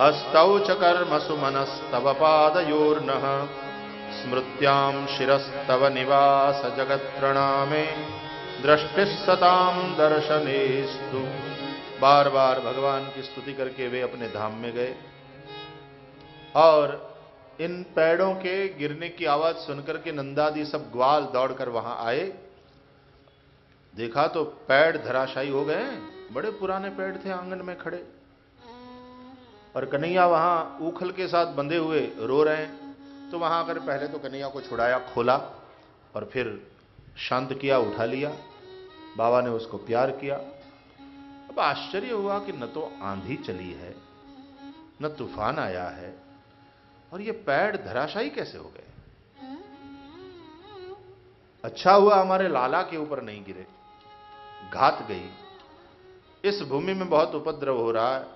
हस्तौ च कर्मसु मनस्तव पादयोर्नः। स्मृत्यां शिरस्तव निवास जगत्प्रणामे। दृष्टि सताम दर्शनेस्तु। बार बार भगवान की स्तुति करके वे अपने धाम में गए। और इन पेड़ों के गिरने की आवाज़ सुनकर के नंदादी सब ग्वाल दौड़कर वहाँ आए। देखा तो पेड़ धराशायी हो गए बड़े पुराने पेड़ थे, आँगन में खड़े। और कन्हैया वहाँ उखल के साथ बंधे हुए रो रहे हैं तो वहाँ आकर पहले तो कन्हैया को छुड़ाया, खोला और फिर शांत किया, उठा लिया। बाबा ने उसको प्यार किया। अब आश्चर्य हुआ कि न तो आंधी चली है, न तूफ़ान आया है, और ये पैर धराशायी कैसे हो गए? अच्छा हुआ हमारे लाला के ऊपर नहीं गिरे, घात गई। इस भूमि में बहुत उपद्रव हो रहा है।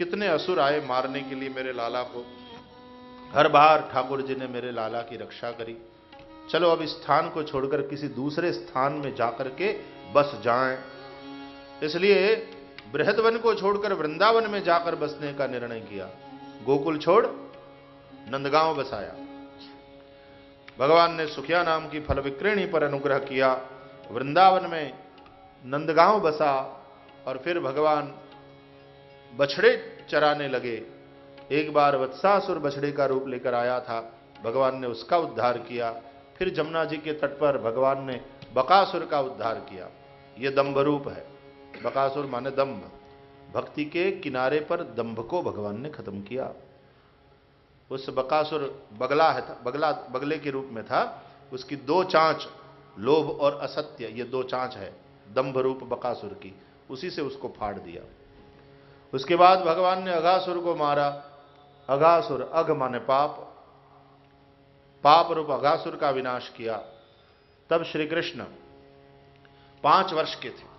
कितने असुर आए मारने के लिए मेरे लाला को। हर बार ठाकुर जी ने मेरे लाला की रक्षा करी। चलो अब स्थान को छोड़कर किसी दूसरे स्थान में जाकर के बस जाएँ। इसलिए बृहदवन को छोड़कर वृंदावन में जाकर बसने का निर्णय किया। गोकुल छोड़, नंदगांव बसाया। भगवान ने सुखिया नाम की फल विक्रेणी पर अनुग्रह किया। वृंदावन में नंदगांव बसा और फिर भगवान बछड़े चराने लगे। एक बार वत्सासुर बछड़े का रूप लेकर आया था। भगवान ने उसका उद्धार किया। फिर जमुना जी के तट पर भगवान ने बकासुर का उद्धार किया। यह दम्भ रूप है। बकासुर माने दम्भ। भक्ति के किनारे पर दम्भ को भगवान ने खत्म किया। उस बकासुर बगला है था, बगला, बगले के रूप में था। उसकी दो चांच, लोभ और असत्य, ये दो चांच है दम्भ रूप बकासुर की। उसी से उसको फाड़ दिया। उसके बाद भगवान ने अघासुर को मारा। अघासुर, अघ माने पाप। पाप रूप अघासुर का विनाश किया। तब श्री कृष्ण पाँच वर्ष के थे।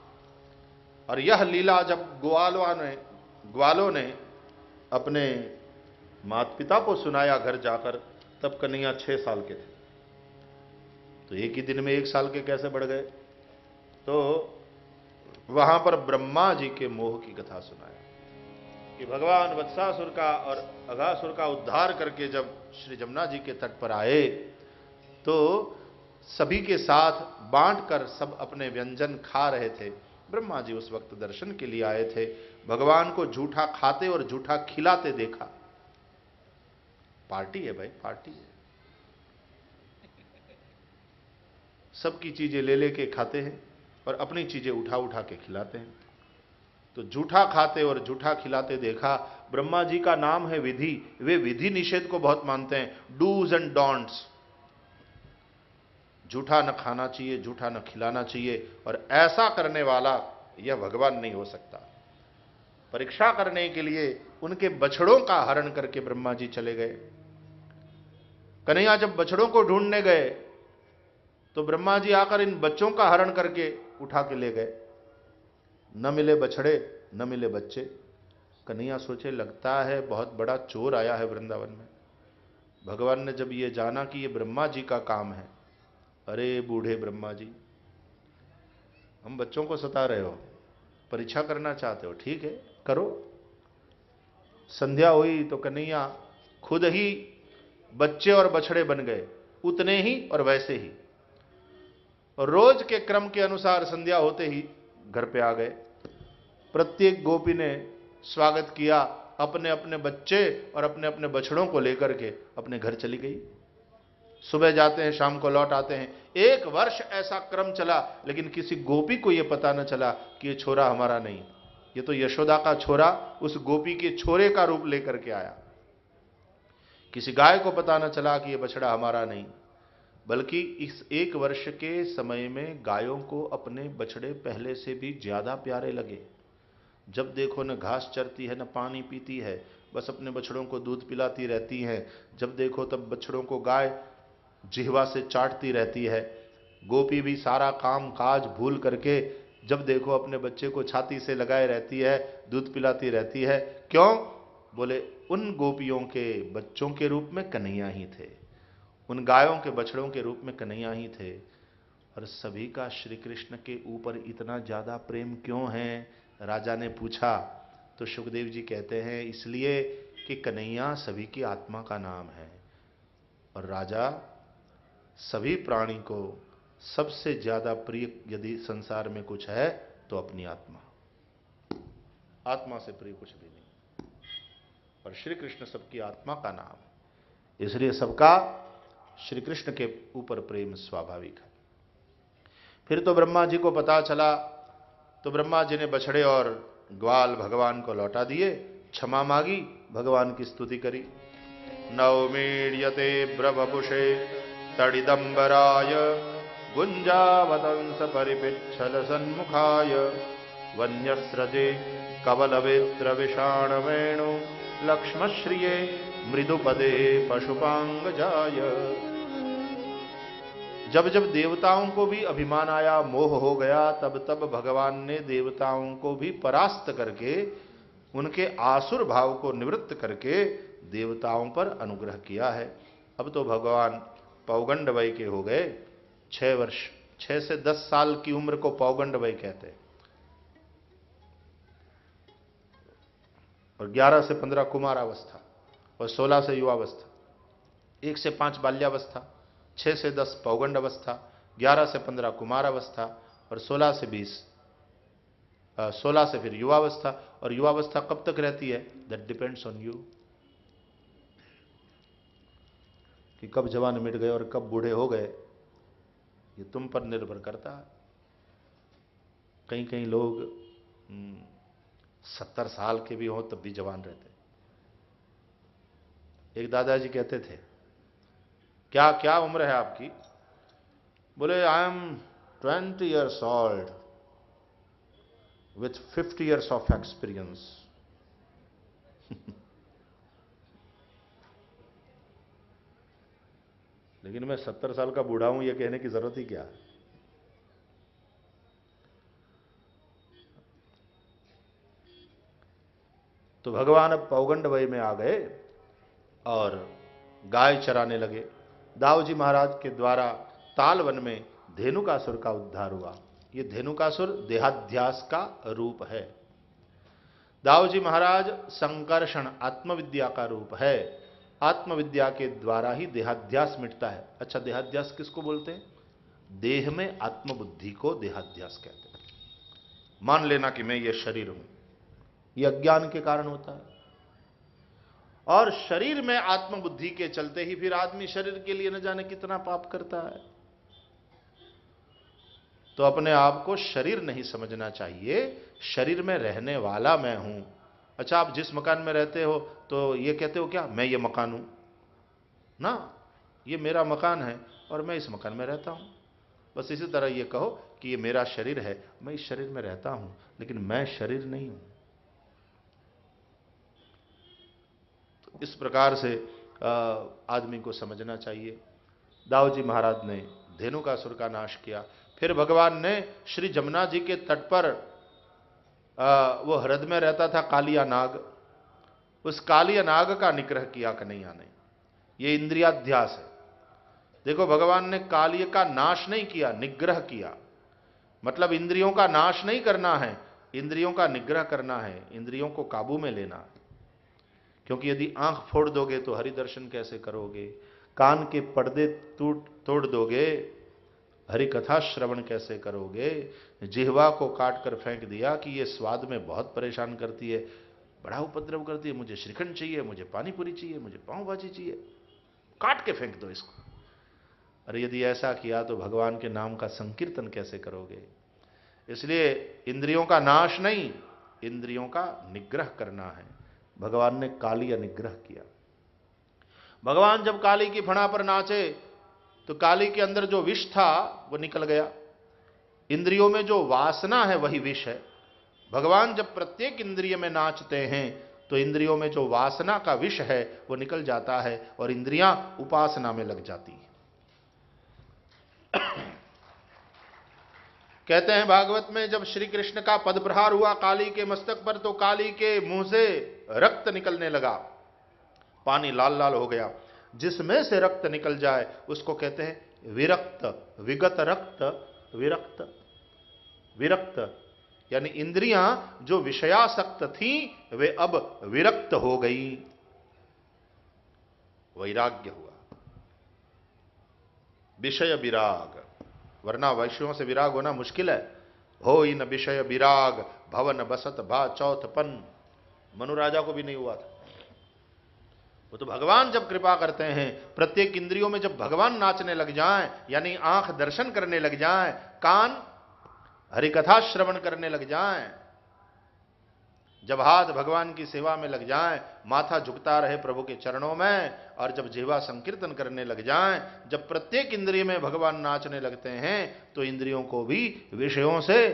और यह लीला जब ग्वालों ने ग्वालों ने अपने माता पिता को सुनाया घर जाकर, तब कन्हैया छह साल के थे। तो एक ही दिन में एक साल के कैसे बढ़ गए? तो वहाँ पर ब्रह्मा जी के मोह की कथा सुनाया। कि भगवान वत्सासुर का और अघासुर का उद्धार करके जब श्री जमुना जी के तट पर आए तो सभी के साथ बांट कर सब अपने व्यंजन खा रहे थे। ब्रह्मा जी उस वक्त दर्शन के लिए आए थे। भगवान को झूठा खाते और झूठा खिलाते देखा। पार्टी है भाई, पार्टी है। सबकी चीज़ें ले लेके खाते हैं और अपनी चीज़ें उठा उठा के खिलाते हैं। तो झूठा खाते और झूठा खिलाते देखा, ब्रह्मा जी का नाम है विधि, वे विधि निषेध को बहुत मानते हैं डूज एंड डोंट्स झूठा न खाना चाहिए झूठा न खिलाना चाहिए, और ऐसा करने वाला यह भगवान नहीं हो सकता। परीक्षा करने के लिए उनके बछड़ों का हरण करके ब्रह्मा जी चले गए। कन्हैया जब बछड़ों को ढूँढने गए तो ब्रह्मा जी आकर इन बच्चों का हरण करके उठा के ले गए। न मिले बछड़े, न मिले बच्चे। कन्हैया सोचे, लगता है बहुत बड़ा चोर आया है वृंदावन में। भगवान ने जब ये जाना कि ये ब्रह्मा जी का काम है, अरे बूढ़े ब्रह्मा जी, हम बच्चों को सता रहे हो, परीक्षा करना चाहते हो, ठीक है, करो। संध्या हुई तो कन्हैया खुद ही बच्चे और बछड़े बन गए, उतने ही और वैसे ही। और रोज के क्रम के अनुसार संध्या होते ही घर पे आ गए। प्रत्येक गोपी ने स्वागत किया अपने अपने बच्चे और अपने अपने बछड़ों को लेकर के अपने घर चली गई। सुबह जाते हैं, शाम को लौट आते हैं। एक वर्ष ऐसा क्रम चला, लेकिन किसी गोपी को यह पता न चला कि ये छोरा हमारा नहीं। ये तो यशोदा का छोरा उस गोपी के छोरे का रूप लेकर के आया। किसी गाय को पता न चला कि यह बछड़ा हमारा नहीं। बल्कि इस एक वर्ष के समय में गायों को अपने बछड़े पहले से भी ज़्यादा प्यारे लगे। जब देखो न घास चरती है, न पानी पीती है, बस अपने बछड़ों को दूध पिलाती रहती हैं। जब देखो तब बछड़ों को गाय जिहवा से चाटती रहती है। गोपी भी सारा काम काज भूल करके जब देखो अपने बच्चे को छाती से लगाए रहती है, दूध पिलाती रहती है, क्यों? बोले, उन गोपियों के बच्चों के रूप में कन्हैया ही थे। उन गायों के बछड़ों के रूप में कन्हैया ही थे। और सभी का श्री कृष्ण के ऊपर इतना ज़्यादा प्रेम क्यों है? राजा ने पूछा। तो सुखदेव जी कहते हैं, इसलिए कि कन्हैया सभी की आत्मा का नाम है। और राजा, सभी प्राणी को सबसे ज़्यादा प्रिय यदि संसार में कुछ है तो अपनी आत्मा। आत्मा से प्रिय कुछ भी नहीं। और श्री कृष्ण सबकी आत्मा का नाम। इसलिए सबका श्री कृष्ण के ऊपर प्रेम स्वाभाविक है। फिर तो ब्रह्मा जी को पता चला तो ब्रह्मा जी ने बछड़े और ग्वाल भगवान को लौटा दिए, क्षमा मांगी, भगवान की स्तुति करी। नवमीयते ब्रवपुषे तड़िदंबराय गुंजावतंस परिपिच्छल सन्मुखाय वन्यस्रजे वेणु लक्ष्मश्रिये मृदुपदे पशुपांग जाय जब जब देवताओं को भी अभिमान आया, मोह हो गया, तब तब भगवान ने देवताओं को भी परास्त करके, उनके आसुर भाव को निवृत्त करके देवताओं पर अनुग्रह किया है। अब तो भगवान पौगंड वय के हो गए। छह वर्ष, छह से दस साल की उम्र को पौगंड वय कहते हैं। और ग्यारह से पंद्रह कुमारावस्था और सोलह से युवावस्था। एक से पाँच बाल्यावस्था। छह से दस पौगंड अवस्था ग्यारह से पंद्रह कुमार अवस्था और सोलह से बीस सोलह से फिर युवावस्था। और युवावस्था कब तक रहती है? दैट डिपेंड्स ऑन यू कि कब जवान मिट गए और कब बूढ़े हो गए ये तुम पर निर्भर करता है। कहीं कहीं लोग हम्म, सत्तर साल के भी हों तब भी जवान रहते एक दादाजी कहते थे क्या क्या उम्र है आपकी? बोले I am twenty years old with fifty years of experience लेकिन मैं सत्तर साल का बूढ़ा हूँ यह कहने की ज़रूरत ही क्या? तो भगवान अब पौगंड वय में आ गए और गाय चराने लगे। दाऊ जी महाराज के द्वारा तालवन में धेनुकासुर का उद्धार हुआ। यह धेनुकासुर देहाध्यास का रूप है। दाऊ जी महाराज संकर्षण आत्मविद्या का रूप है। आत्मविद्या के द्वारा ही देहाध्यास मिटता है। अच्छा देहाध्यास किसको बोलते हैं? देह में आत्मबुद्धि को देहाध्यास कहते हैं। मान लेना कि मैं ये शरीर हूँ। यह अज्ञान के कारण होता है। और शरीर में आत्मबुद्धि के चलते ही फिर आदमी शरीर के लिए न जाने कितना पाप करता है। तो अपने आप को शरीर नहीं समझना चाहिए। शरीर में रहने वाला मैं हूँ। अच्छा आप जिस मकान में रहते हो तो ये कहते हो क्या, मैं ये मकान हूँ? ना, ये मेरा मकान है और मैं इस मकान में रहता हूँ। बस इसी तरह ये कहो कि ये मेरा शरीर है, मैं इस शरीर में रहता हूँ, लेकिन मैं शरीर नहीं हूँ। इस प्रकार से आदमी को समझना चाहिए। दाऊ जी महाराज ने धेनु का सुर का नाश किया। फिर भगवान ने श्री जमुना जी के तट पर वो हृदय में रहता था कालिया नाग। उस कालिया नाग का निग्रह किया कन्हैया ने ये इंद्रियाध्यास है। देखो, भगवान ने कालिय का नाश नहीं किया, निग्रह किया। मतलब इंद्रियों का नाश नहीं करना है, इंद्रियों का निग्रह करना है, इंद्रियों को काबू में लेना है। क्योंकि यदि आँख फोड़ दोगे तो हरि दर्शन कैसे करोगे? कान के पर्दे टूट तोड़ दोगे हरि कथा श्रवण कैसे करोगे? जिहवा को काट कर फेंक दिया कि ये स्वाद में बहुत परेशान करती है। बड़ा उपद्रव करती है। मुझे श्रीखंड चाहिए, मुझे पानीपुरी चाहिए, मुझे पाँव भाजी चाहिए। काट के फेंक दो इसको। अरे यदि ऐसा किया तो भगवान के नाम का संकीर्तन कैसे करोगे? इसलिए इंद्रियों का नाश नहीं, इंद्रियों का निग्रह करना है। भगवान ने काली अनुग्रह किया। भगवान जब काली की फणा पर नाचे तो काली के अंदर जो विष था, वो निकल गया। इंद्रियों में जो वासना है, वही विष है। भगवान जब प्रत्येक इंद्रिय में नाचते हैं तो इंद्रियों में जो वासना का विष है, वो निकल जाता है और इंद्रियाँ उपासना में लग जाती है। कहते हैं भागवत में, जब श्री कृष्ण का पद प्रहार हुआ काली के मस्तक पर तो काली के मुँह से रक्त निकलने लगा। पानी लाल लाल हो गया। जिसमें से रक्त निकल जाए, उसको कहते हैं विरक्त, विगत रक्त, विरक्त विरक्त। यानी इंद्रियाँ जो विषयासक्त थी, वे अब विरक्त हो गई। वैराग्य हुआ। विषय विराग। वरना वैश्यों से विराग होना मुश्किल है। हो इन विषय विराग, भवन बसत भा चौथपन मनु राजा को भी नहीं हुआ था। वो तो भगवान जब कृपा करते हैं, प्रत्येक इंद्रियों में जब भगवान नाचने लग जाए, यानी आँख दर्शन करने लग जाए, कान हरिकथा श्रवण करने लग जाएँ जब हाथ भगवान की सेवा में लग जाएँ, माथा झुकता रहे प्रभु के चरणों में, और जब जीवा संकीर्तन करने लग जाएँ, जब प्रत्येक इंद्रिय में भगवान नाचने लगते हैं तो इंद्रियों को भी विषयों से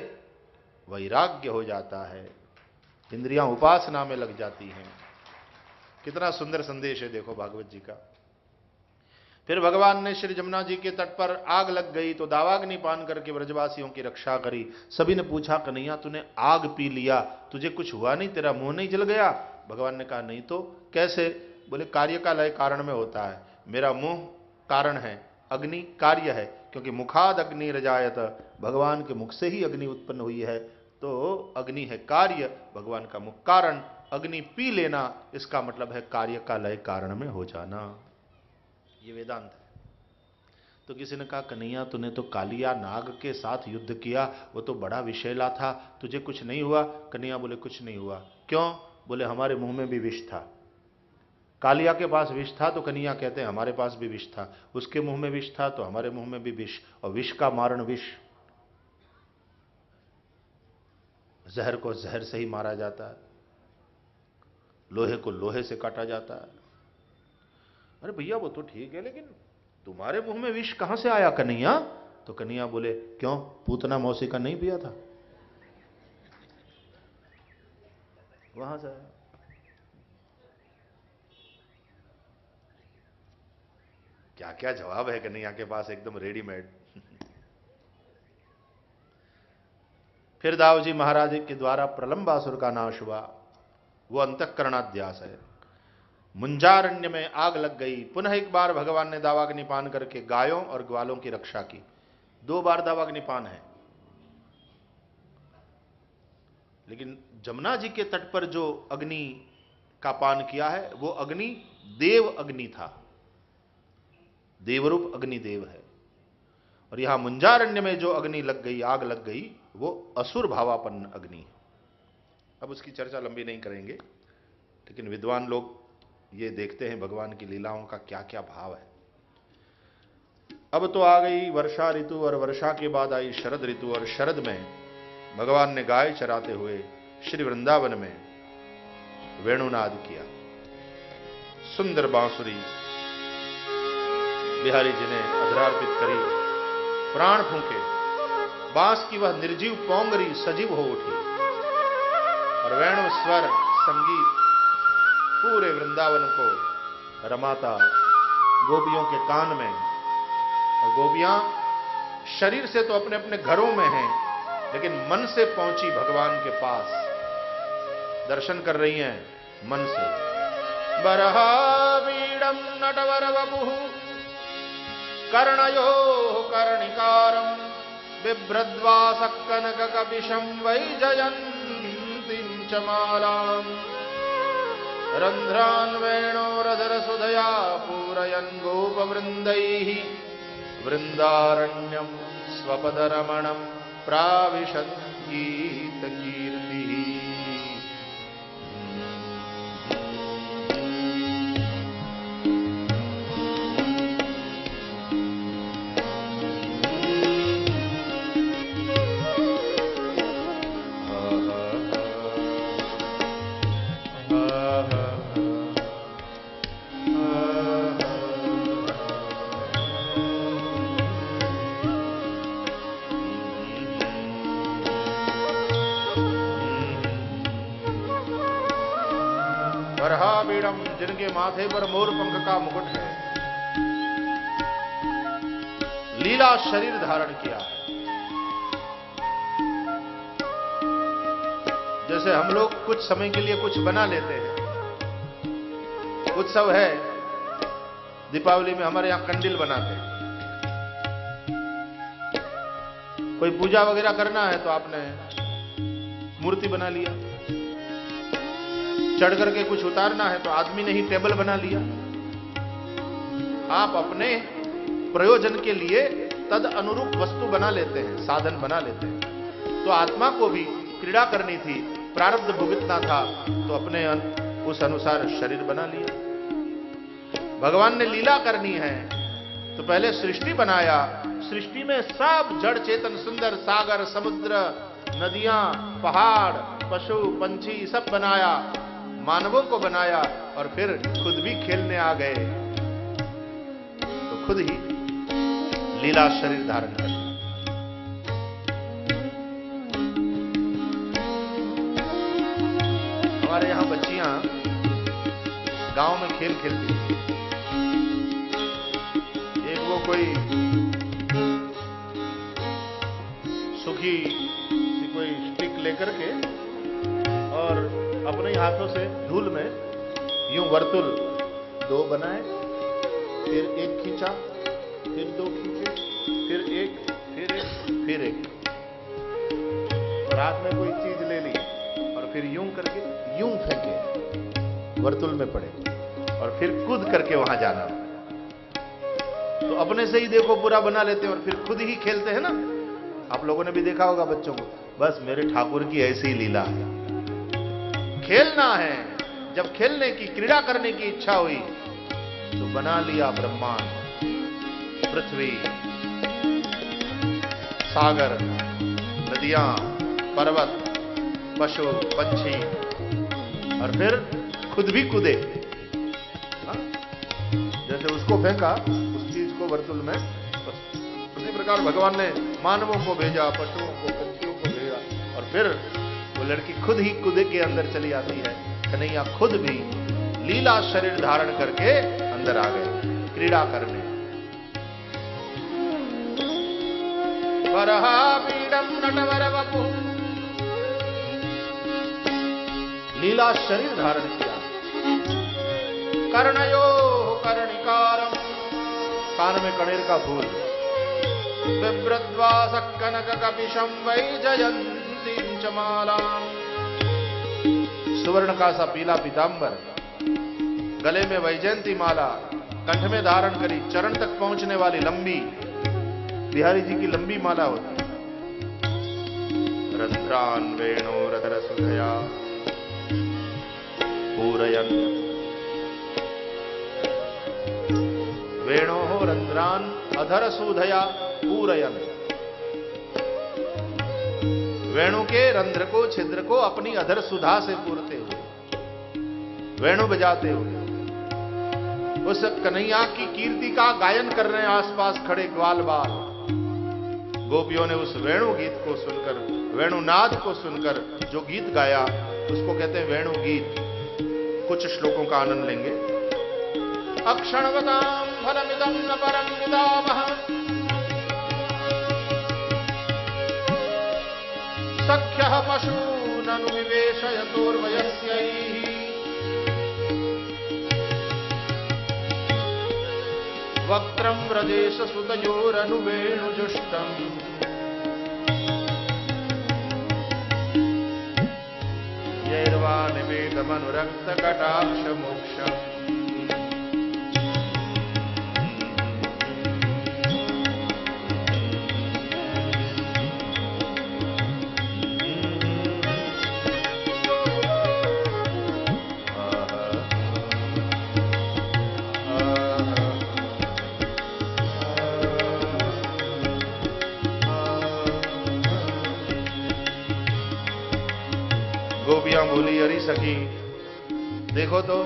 वैराग्य हो जाता है। इंद्रियाँ उपासना में लग जाती हैं। कितना सुंदर संदेश है, देखो भागवत जी का। फिर भगवान ने श्री जमुना जी के तट पर आग लग गई तो दावाग्नि पान करके ब्रजवासियों की रक्षा करी। सभी ने पूछा, कन्हैया, तूने आग पी लिया? तुझे कुछ हुआ नहीं? तेरा मुँह नहीं जल गया? भगवान ने कहा, नहीं तो कैसे? बोले कार्य का लय कारण में होता है। मेरा मुँह कारण है, अग्नि कार्य है, क्योंकि मुखाद अग्नि रजायत। भगवान के मुख से ही अग्नि उत्पन्न हुई है। तो अग्नि है कार्य, भगवान का मुख कारण। अग्नि पी लेना, इसका मतलब है कार्य का लय कारण में हो जाना। ये वेदांत है। तो किसी ने कहा, कन्हैया, तूने तो कालिया नाग के साथ युद्ध किया, वो तो बड़ा विषैला था, तुझे कुछ नहीं हुआ? कन्हैया बोले, कुछ नहीं हुआ। क्यों? बोले, हमारे मुँह में भी विष था। कालिया के पास विष था? तो कन्हैया कहते हैं, हमारे पास भी विष था। उसके मुँह में विष था तो हमारे मुँह में भी विष, और विष का मारण विष। जहर को जहर से ही मारा जाता है, लोहे को लोहे से काटा जाता है। अरे भैया, वो तो ठीक है, लेकिन तुम्हारे मुँह में विष कहाँ से आया कन्हैया? तो कन्हैया बोले, क्यों? पूतना मौसी का नहीं पिया था? वहाँ से आया। क्या क्या जवाब है कन्हैया के पास, एकदम रेडीमेड। फिर दाव जी महाराज के द्वारा प्रलंबासुर का नाश हुआ। वो अंतकरणाध्यास है। मुंजारण्य में आग लग गई। पुनः एक बार भगवान ने दावाग्निपान करके गायों और ग्वालों की रक्षा की। दो बार दावाग्निपान है। लेकिन जमुना जी के तट पर जो अग्नि का पान किया है, वो अग्नि देव अग्नि था। देवरूप अग्निदेव है। और यहाँ मुंजारण्य में जो अग्नि लग गई, आग लग गई, वो असुर भावापन्न अग्नि है। अब उसकी चर्चा लंबी नहीं करेंगे, लेकिन विद्वान लोग ये देखते हैं भगवान की लीलाओं का क्या क्या भाव है। अब तो आ गई वर्षा ऋतु और वर्षा के बाद आई शरद ऋतु और शरद में भगवान ने गाय चराते हुए श्री वृंदावन में वेणुनाद किया। सुंदर बांसुरी बिहारी जी ने अधरार्पित करी, प्राण फूके, बाँस की वह निर्जीव पोंगरी सजीव हो उठी और वेणु स्वर संगीत पूरे वृंदावन को रमाता गोपियों के कान में। और गोपियाँ शरीर से तो अपने अपने घरों में हैं, लेकिन मन से पहुँची भगवान के पास। दर्शन कर रही हैं मन से। बरहावीडम नटवर वपु कर्णयो कर्णिकारम बिभ्रद्वासक कनक कपिशम वै जयंती चमालाम रन्ध्रान्वणोरधरसुधया पूरयन् गोपवृन्दैः। वृन्दारण्यम् स्वपदरमणम् प्राविशन्ती माथे पर मोर पंख का मुकुट है। लीला शरीर धारण किया है। जैसे हम लोग कुछ समय के लिए कुछ बना लेते हैं। उत्सव है। दीपावली में हमारे यहाँ कंडिल बनाते हैं। कोई पूजा वगैरह करना है तो आपने मूर्ति बना लिया। चढ़ करके कुछ उतारना है तो आदमी ने ही टेबल बना लिया। आप अपने प्रयोजन के लिए तद अनुरूप वस्तु बना लेते हैं, साधन बना लेते हैं। तो आत्मा को भी क्रीड़ा करनी थी, प्रारब्ध भुगतना था तो अपने उस अनुसार शरीर बना लिया। भगवान ने लीला करनी है तो पहले सृष्टि बनाया। सृष्टि में सब जड़ चेतन सुंदर, सागर, समुद्र, नदियाँ, पहाड़, पशु, पंछी, सब बनाया। मानवों को बनाया और फिर खुद भी खेलने आ गए। तो खुद ही लीला शरीर धारण कर हमारे यहाँ बच्चियाँ गाँव में खेल खेलती थी एक वो कोई सुखी सी कोई स्टिक लेकर के और अपने हाथों से धूल में यूँ वर्तुल दो बनाए, फिर एक खींचा, फिर दो खींचे, फिर एक फिर एक फिर एक। और हाथ में कोई चीज़ ले ली और फिर यूँ करके, यूँ फेंके, वर्तुल में पड़े और फिर कूद करके वहाँ जाना। तो अपने से ही देखो बुरा बना लेते हैं और फिर खुद ही खेलते हैं ना। आप लोगों ने भी देखा होगा बच्चों को, बस मेरे ठाकुर की ऐसी लीला है। खेलना है। जब खेलने की क्रीड़ा करने की इच्छा हुई तो बना लिया ब्रह्मांड। पृथ्वी, सागर, नदियाँ, पर्वत, पशु पंछी और फिर खुद भी कूदे। हाँ? जैसे उसको फेंका, उस चीज़ को वर्तुल में उसी प्रकार भगवान ने मानवों को भेजा, पशुओं को, पक्षियों को भेजा, और फिर लड़की खुद ही कुदे के अंदर चली आती है कन्हैया खुद भी लीला शरीर धारण करके अंदर आ गए, क्रीड़ा करने लीला शरीर धारण किया। कर्णयो कर्णिकारम कान में कणेर का फूल। बिभ्रद्वास कनक कपिशम वै जयंती चमाला सुवर्ण का सा पीला पीतांबर। गले में वैजयंती माला। कंठ में धारण करी चरण तक पहुँचने वाली लंबी। बिहारी जी की लंबी माला होती। है रंध्रान वेणो रधर सुधया पूरयन। वेणो रंध्रान अधर सुधया पूरयन। वेणु के रंध्र को, छिद्र को अपनी अधर सुधा से पूरते हुए, वेणु बजाते हुए, उस कन्हैया की कीर्ति का गायन कर रहे हैं आसपास खड़े ग्वाल बाल गोपियों ने उस वेणु गीत को सुनकर, वेणुनाद को सुनकर जो गीत गाया, उसको कहते हैं वेणु गीत। कुछ श्लोकों का आनंद लेंगे। अक्षणवताम फलमिदम न परम सख्य पशूननु विवेशयतोर्वयस्यैः वक्त्रं व्रजेश सुतयोरनुवेणुजुष्टम् यैर्वा निवेदमनुरक्तकटाक्षमोक्षम्। बोली अरी सखी देखो तो।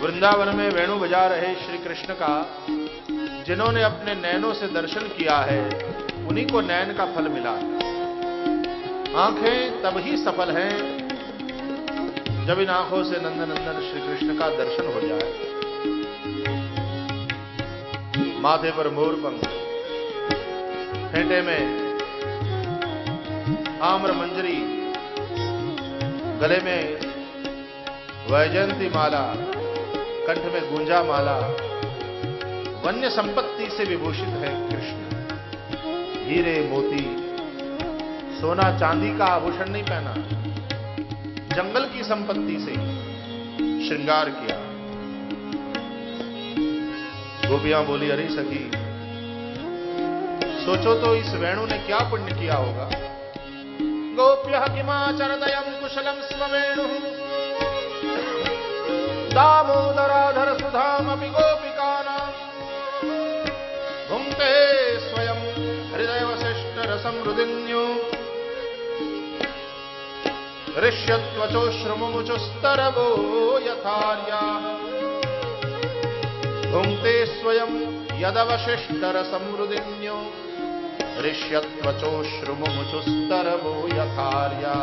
वृंदावन में वेणु बजा रहे श्री कृष्ण का, जिन्होंने अपने नैनों से दर्शन किया है, उन्हीं को नैन का फल मिला आँखें तब ही सफल हैं, जब इन आँखों से नंदनंदन श्री कृष्ण का दर्शन हो जाए। माथे पर मोर पंख। फेंटे में आम्र मंजरी। गले में वैजयंती माला, कंठ में गुंजा माला, वन्य संपत्ति से विभूषित है कृष्ण। हीरे, मोती, सोना, चांदी का आभूषण नहीं पहना। जंगल की संपत्ति से श्रृंगार किया। गोपियाँ बोली, अरे सखी, सोचो तो इस वेणु ने क्या पुण्य किया होगा? गोप्य किमाचरदयम कुशलम स्व वेणु दामोदराधर सुधाम गोपिका भुंक्ते स्वयं हृदय वशिष्ठ रसम रुदिन्यो ऋष्यत्वचोश्रमुचुस्तरवो यथार्या भुङ्क्ते स्वयं यदवशिष्टरसमृदिन्यो ऋष्यत्वचोश्रुमुचुस्तरवो यथार्या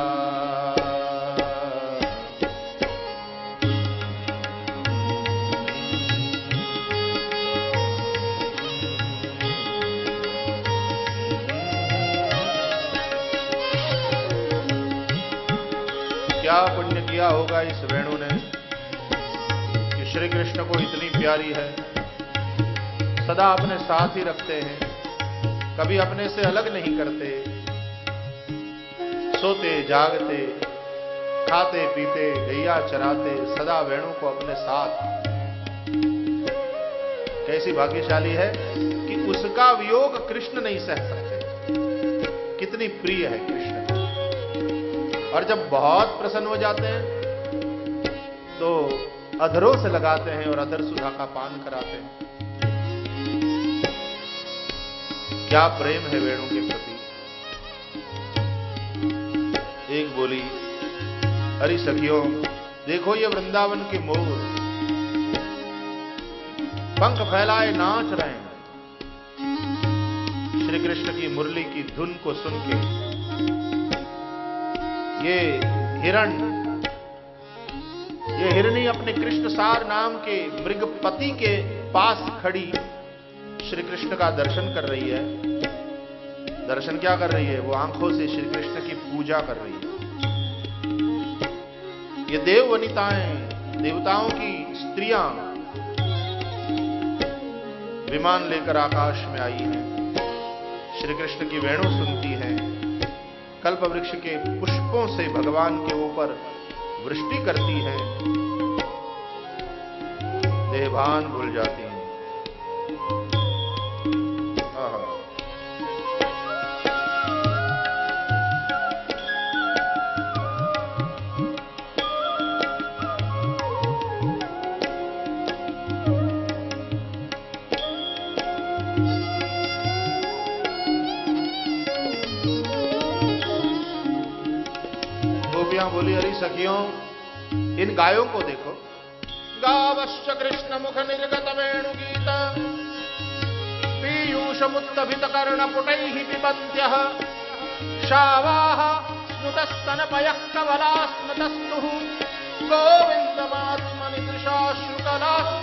क्या पुण्य किया होगा इस वेणु ने कि श्री कृष्ण को इतनी प्यारी है? सदा अपने साथ ही रखते हैं। कभी अपने से अलग नहीं करते। सोते, जागते, खाते, पीते गैया चराते, सदा वेणु को अपने साथ। कैसी भाग्यशाली है कि उसका वियोग कृष्ण नहीं सह सकते। कितनी प्रिय है कृष्ण। और जब बहुत प्रसन्न हो जाते हैं तो अधरों से लगाते हैं और अधर सुधा का पान कराते हैं। क्या प्रेम है वेणु के प्रति? एक बोली हरी सखियों, देखो ये वृंदावन के मोर। पंख फैलाए, नाच रहे हैं। श्री कृष्ण की मुरली की धुन को सुन के ये हिरण, ये हिरणी अपने कृष्ण सार नाम के मृगपति के पास खड़ी श्री कृष्ण का दर्शन कर रही है। दर्शन क्या कर रही है? वो आँखों से श्री कृष्ण की पूजा कर रही है। ये देव वनिताएँ, देवताओं की स्त्रियाँ विमान लेकर आकाश में आई हैं। श्री कृष्ण की वेणु सुनती हैं। कल्प वृक्ष के पुष्पों से भगवान के ऊपर वृष्टि करती है। देवान भूल जाती है। सखियों, इन गायों को देखो। गावश्च कृष्ण मुख निर्गत वेणु गीत पीयूष मुत्तभित कर्ण पुटै पिबंत्य शावाह स्नुतस्तन पय कवला स्मृतस्तु गोविंदमात्मनिदृशाश्रुकला स्पृशन्त्यः